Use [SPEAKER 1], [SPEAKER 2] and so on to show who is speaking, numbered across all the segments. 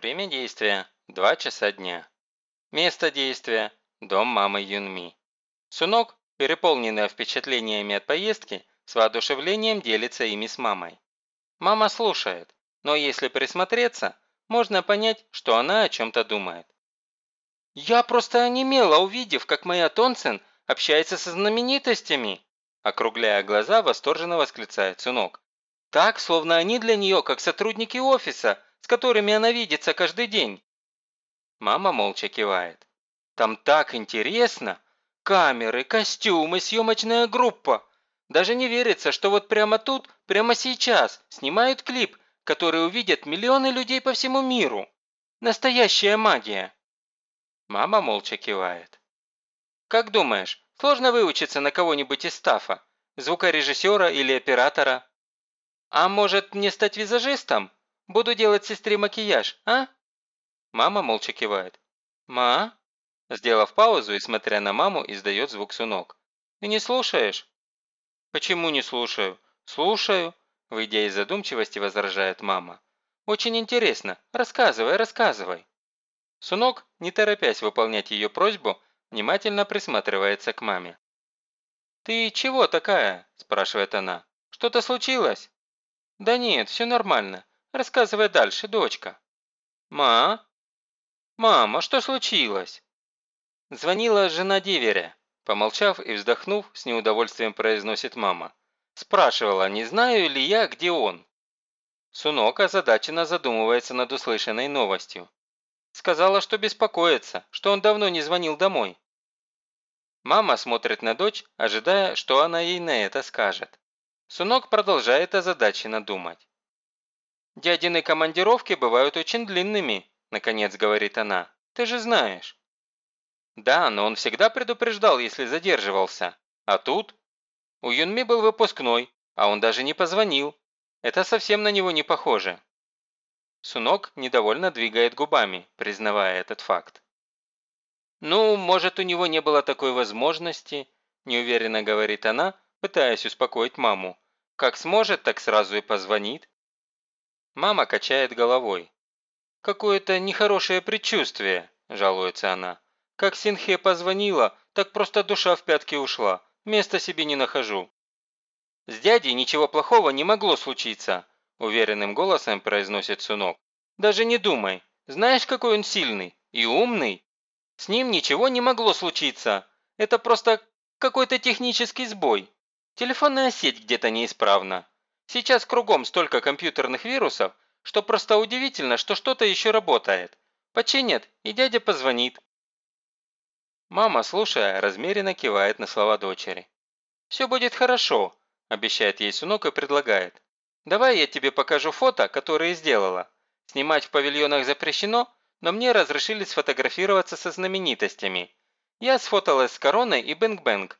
[SPEAKER 1] Время действия – 2 часа дня. Место действия – дом мамы Юнми. Сунок, переполненная впечатлениями от поездки, с воодушевлением делится ими с мамой. Мама слушает, но если присмотреться, можно понять, что она о чем-то думает. «Я просто онемела, увидев, как моя Тонсен общается со знаменитостями!» Округляя глаза, восторженно восклицает сынок. «Так, словно они для нее, как сотрудники офиса, с которыми она видится каждый день». Мама молча кивает. «Там так интересно! Камеры, костюмы, съемочная группа! Даже не верится, что вот прямо тут, прямо сейчас снимают клип, который увидят миллионы людей по всему миру. Настоящая магия!» Мама молча кивает. «Как думаешь, сложно выучиться на кого-нибудь из стафа? Звукорежиссера или оператора? А может, мне стать визажистом? Буду делать сестре макияж, а?» Мама молча кивает. «Ма?» Сделав паузу и смотря на маму, издает звук сунок. «Ты не слушаешь?» «Почему не слушаю?» «Слушаю», выйдя из задумчивости, возражает мама. «Очень интересно. Рассказывай, рассказывай». Сунок, не торопясь выполнять ее просьбу, внимательно присматривается к маме. «Ты чего такая?» – спрашивает она. «Что-то случилось?» «Да нет, все нормально. Рассказывай дальше, дочка». «Ма?» «Мама, что случилось?» Звонила жена деверя. Помолчав и вздохнув, с неудовольствием произносит мама. Спрашивала, не знаю ли я, где он. Сунок озадаченно задумывается над услышанной новостью. Сказала, что беспокоится, что он давно не звонил домой. Мама смотрит на дочь, ожидая, что она ей на это скажет. Сунок продолжает озадаченно думать. «Дядины командировки бывают очень длинными», – наконец говорит она. «Ты же знаешь». «Да, но он всегда предупреждал, если задерживался. А тут?» «У Юнми был выпускной, а он даже не позвонил. Это совсем на него не похоже». Сунок недовольно двигает губами, признавая этот факт. «Ну, может, у него не было такой возможности», – неуверенно говорит она, пытаясь успокоить маму. «Как сможет, так сразу и позвонит». Мама качает головой. «Какое-то нехорошее предчувствие», – жалуется она. «Как Синхе позвонила, так просто душа в пятки ушла. Места себе не нахожу». «С дядей ничего плохого не могло случиться», Уверенным голосом произносит Сунок. «Даже не думай. Знаешь, какой он сильный и умный? С ним ничего не могло случиться. Это просто какой-то технический сбой. Телефонная сеть где-то неисправна. Сейчас кругом столько компьютерных вирусов, что просто удивительно, что что-то еще работает. Починят, и дядя позвонит». Мама, слушая, размеренно кивает на слова дочери. «Все будет хорошо», – обещает ей Сунок и предлагает. Давай я тебе покажу фото, которые сделала. Снимать в павильонах запрещено, но мне разрешили сфотографироваться со знаменитостями. Я сфоталась с Короной и Бэнк-Бэнк.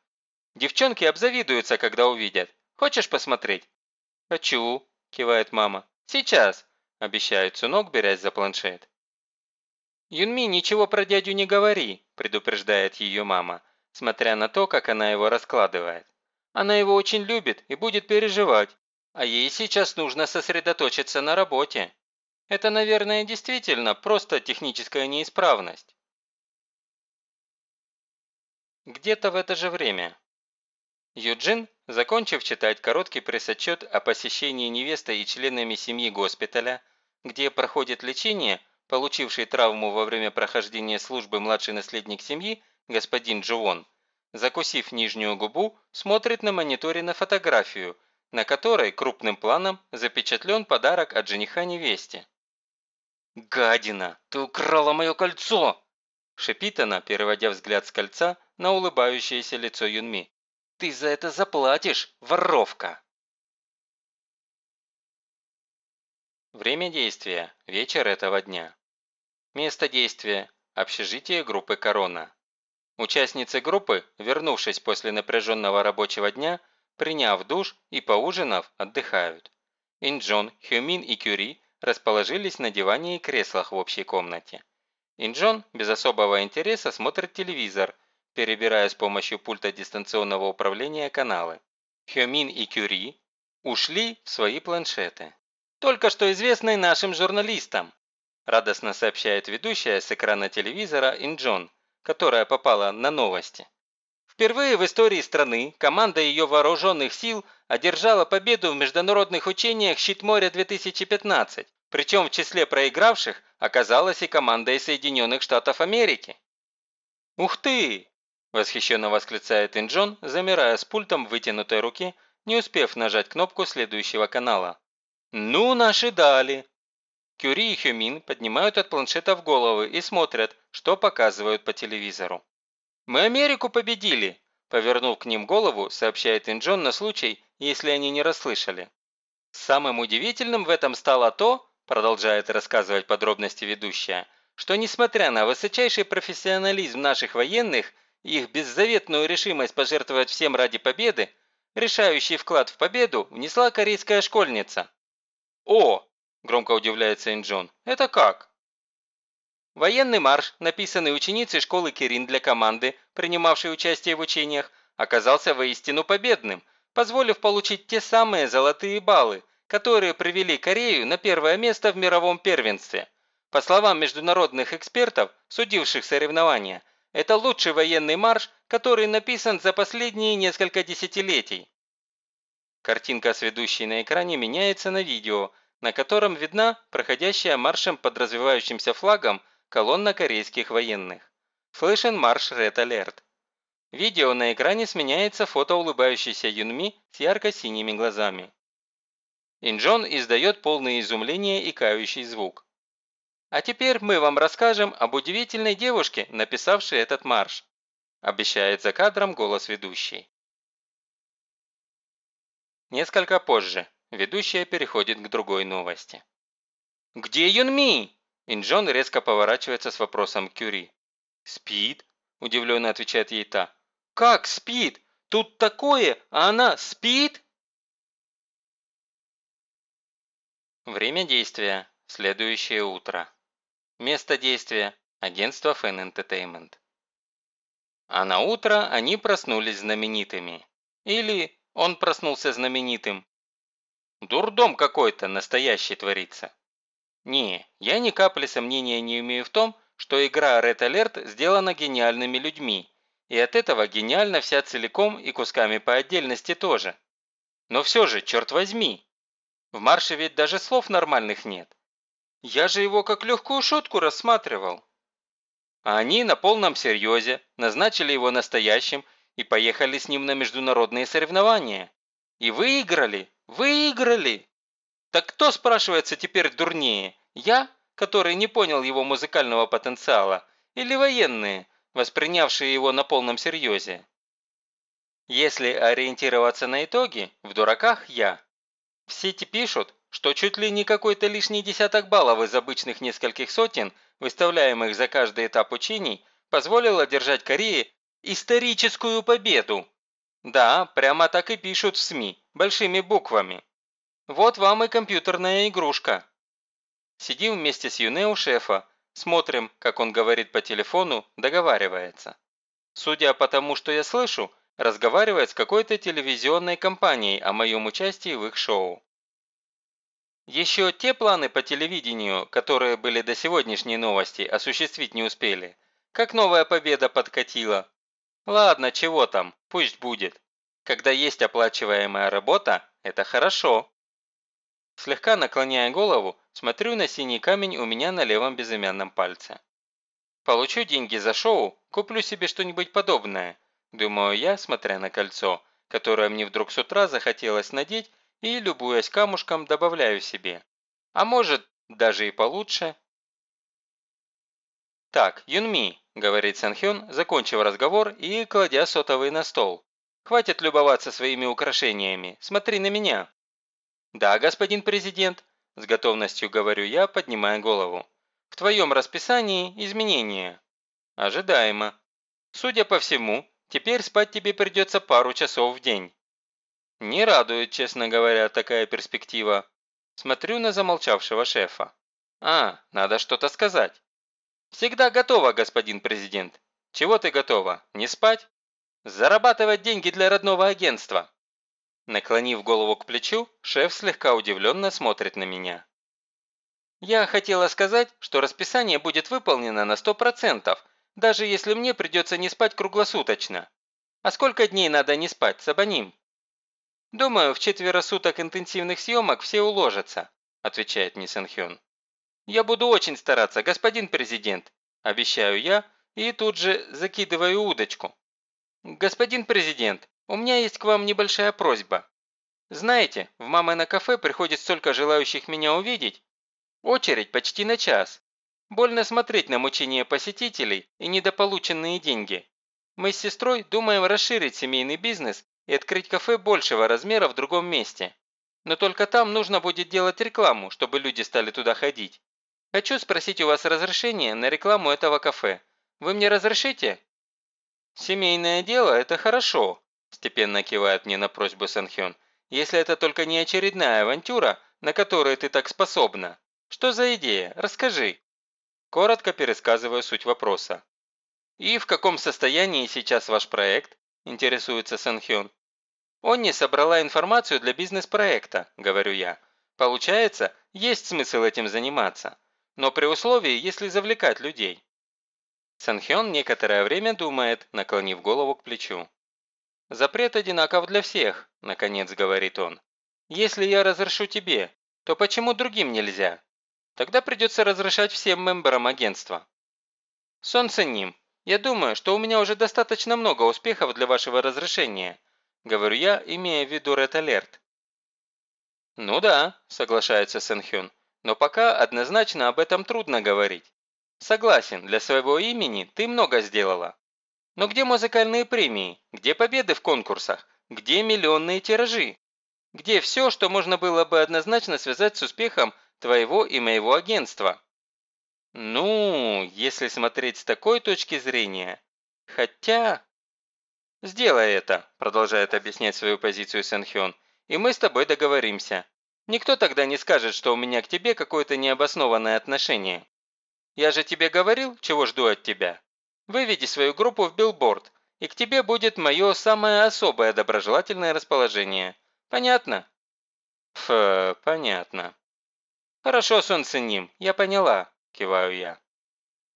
[SPEAKER 1] Девчонки обзавидуются, когда увидят. Хочешь посмотреть?» «Хочу», – кивает мама. «Сейчас», – обещает Сунок, берясь за планшет. «Юнми, ничего про дядю не говори», – предупреждает ее мама, смотря на то, как она его раскладывает. «Она его очень любит и будет переживать, а ей сейчас нужно сосредоточиться на работе. Это, наверное, действительно просто техническая неисправность. Где-то в это же время. Юджин, закончив читать короткий пресс-отчет о посещении невестой и членами семьи госпиталя, где проходит лечение, получивший травму во время прохождения службы младший наследник семьи, господин Джуон, закусив нижнюю губу, смотрит на мониторе на фотографию – на которой крупным планом запечатлен подарок от жениха невесте. «Гадина, ты украла мое кольцо!» шипит она, переводя взгляд с кольца на улыбающееся лицо Юнми. «Ты за это заплатишь, воровка!» Время действия – вечер этого дня. Место действия – общежитие группы «Корона». Участницы группы, вернувшись после напряженного рабочего дня, Приняв душ и поужинав, отдыхают. Инджон, Хюмин и Кюри расположились на диване и креслах в общей комнате. Инджон без особого интереса смотрит телевизор, перебирая с помощью пульта дистанционного управления каналы. Хюмин и Кюри ушли в свои планшеты. Только что известные нашим журналистам. – радостно сообщает ведущая с экрана телевизора Инджон, которая попала на новости. Впервые в истории страны команда ее вооруженных сил одержала победу в международных учениях «Щит моря-2015», причем в числе проигравших оказалась и команда из Соединенных Штатов Америки. «Ух ты!» – восхищенно восклицает Инджон, замирая с пультом в вытянутой руке, не успев нажать кнопку следующего канала. «Ну, наши дали!» Кюри и Хюмин поднимают от планшетов головы и смотрят, что показывают по телевизору. «Мы Америку победили!» Повернув к ним голову, сообщает Инджон на случай, если они не расслышали. Самым удивительным в этом стало то, продолжает рассказывать подробности ведущая, что несмотря на высочайший профессионализм наших военных их беззаветную решимость пожертвовать всем ради победы, решающий вклад в победу внесла корейская школьница. «О!» – громко удивляется Инджон. «Это как?» Военный марш, написанный ученицей школы Кирин для команды, принимавшей участие в учениях, оказался воистину победным, позволив получить те самые золотые баллы, которые привели Корею на первое место в мировом первенстве. По словам международных экспертов, судивших соревнования, это лучший военный марш, который написан за последние несколько десятилетий. Картинка с ведущей на экране меняется на видео, на котором видна проходящая маршем под развивающимся флагом колонна корейских военных. Слышен марш Red Alert. Видео на экране сменяется фото улыбающейся Юнми с ярко-синими глазами. Инджон издает полное изумление и кающий звук. А теперь мы вам расскажем об удивительной девушке, написавшей этот марш, обещает за кадром голос ведущей. Несколько позже ведущая переходит к другой новости. «Где Юнми?» Инджон резко поворачивается с вопросом к Кюри. «Спит?» – удивленно отвечает ей та. «Как спит? Тут такое, а она спит?» Время действия – следующее утро. Место действия – агентство Fan Entertainment. А на утро они проснулись знаменитыми. Или он проснулся знаменитым. Дурдом какой-то настоящий творится. Не, я ни капли сомнения не имею в том, что игра Red Alert сделана гениальными людьми, и от этого гениальна вся целиком и кусками по отдельности тоже. Но все же, черт возьми, в марше ведь даже слов нормальных нет. Я же его как легкую шутку рассматривал. А они на полном серьезе назначили его настоящим и поехали с ним на международные соревнования. И выиграли, выиграли. Так кто, спрашивается, теперь дурнее? Я, который не понял его музыкального потенциала, или военные, воспринявшие его на полном серьезе? Если ориентироваться на итоги, в дураках я. В сети пишут, что чуть ли не какой-то лишний десяток баллов из обычных нескольких сотен, выставляемых за каждый этап учений, позволил одержать Корее историческую победу. Да, прямо так и пишут в СМИ, большими буквами. Вот вам и компьютерная игрушка. Сидим вместе с Юне у шефа, смотрим, как он говорит по телефону, договаривается. Судя по тому, что я слышу, разговаривает с какой-то телевизионной компанией о моем участии в их шоу. Еще те планы по телевидению, которые были до сегодняшней новости, осуществить не успели. Как новая победа подкатила. Ладно, чего там, пусть будет. Когда есть оплачиваемая работа, это хорошо. Слегка наклоняя голову, смотрю на синий камень у меня на левом безымянном пальце. Получу деньги за шоу, куплю себе что-нибудь подобное, Думаю я, смотря на кольцо, которое мне вдруг с утра захотелось надеть, и, любуясь камушком, добавляю себе. А может, даже и получше. «Так, Юнми», – говорит Санхён, закончив разговор и кладя сотовый на стол. «Хватит любоваться своими украшениями, смотри на меня». «Да, господин президент», – с готовностью говорю я, поднимая голову. «В твоем расписании изменения». «Ожидаемо. Судя по всему, Теперь спать тебе придется пару часов в день. Не радует, честно говоря, такая перспектива. Смотрю на замолчавшего шефа. А, надо что-то сказать. Всегда готова, господин президент. Чего ты готова? Не спать? Зарабатывать деньги для родного агентства. Наклонив голову к плечу, шеф слегка удивленно смотрит на меня. Я хотела сказать, что расписание будет выполнено на 100%, даже если мне придется не спать круглосуточно. А сколько дней надо не спать, Сабаним? Думаю, в четверо суток интенсивных съемок все уложатся, отвечает мне Сэнхён. Я буду очень стараться, господин президент, обещаю я и тут же закидываю удочку. Господин президент, у меня есть к вам небольшая просьба. Знаете, в мамы на кафе приходит столько желающих меня увидеть, Очередь почти на час. Больно смотреть на мучения посетителей и недополученные деньги. Мы с сестрой думаем расширить семейный бизнес и открыть кафе большего размера в другом месте. Но только там нужно будет делать рекламу, чтобы люди стали туда ходить. Хочу спросить у вас разрешение на рекламу этого кафе. Вы мне разрешите?» «Семейное дело – это хорошо», – степенно кивает мне на просьбу Санхён, «если это только не очередная авантюра, на которую ты так способна. Что за идея? Расскажи». Коротко пересказываю суть вопроса. «И в каком состоянии сейчас ваш проект?» – интересуется Санхён. «Онни собрала информацию для бизнес-проекта», – говорю я. «Получается, есть смысл этим заниматься, но при условии, если завлекать людей». Санхён некоторое время думает, наклонив голову к плечу. «Запрет одинаков для всех», – наконец говорит он. «Если я разрешу тебе, то почему другим нельзя?» Тогда придется разрешать всем мемберам агентства. Солнце ним. Я думаю, что у меня уже достаточно много успехов для вашего разрешения, говорю я, имея в виду Red Alert. Ну да, соглашается Сэнхён, но пока однозначно об этом трудно говорить. Согласен, для своего имени ты много сделала. Но где музыкальные премии? Где победы в конкурсах? Где миллионные тиражи? Где все, что можно было бы однозначно связать с успехом твоего и моего агентства. Ну, если смотреть с такой точки зрения. Хотя... «Сделай это», – продолжает объяснять свою позицию Сэнхён, – «и мы с тобой договоримся. Никто тогда не скажет, что у меня к тебе какое-то необоснованное отношение. Я же тебе говорил, чего жду от тебя. Выведи свою группу в билборд, и к тебе будет мое самое особое доброжелательное расположение. Понятно?» «Ф, понятно», «Хорошо, солнце ним, я поняла», – киваю я.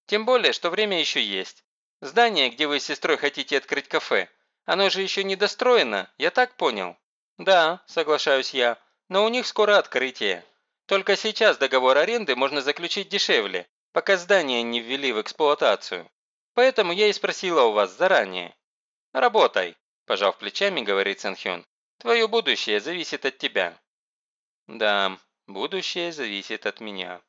[SPEAKER 1] «Тем более, что время еще есть. Здание, где вы с сестрой хотите открыть кафе, оно же еще не достроено, я так понял?» «Да», – соглашаюсь я, – «но у них скоро открытие. Только сейчас договор аренды можно заключить дешевле, пока здание не ввели в эксплуатацию. Поэтому я и спросила у вас заранее». «Работай», – пожав плечами, говорит Сэнхён. «Твое будущее зависит от тебя». «Да, Будущее зависит от меня.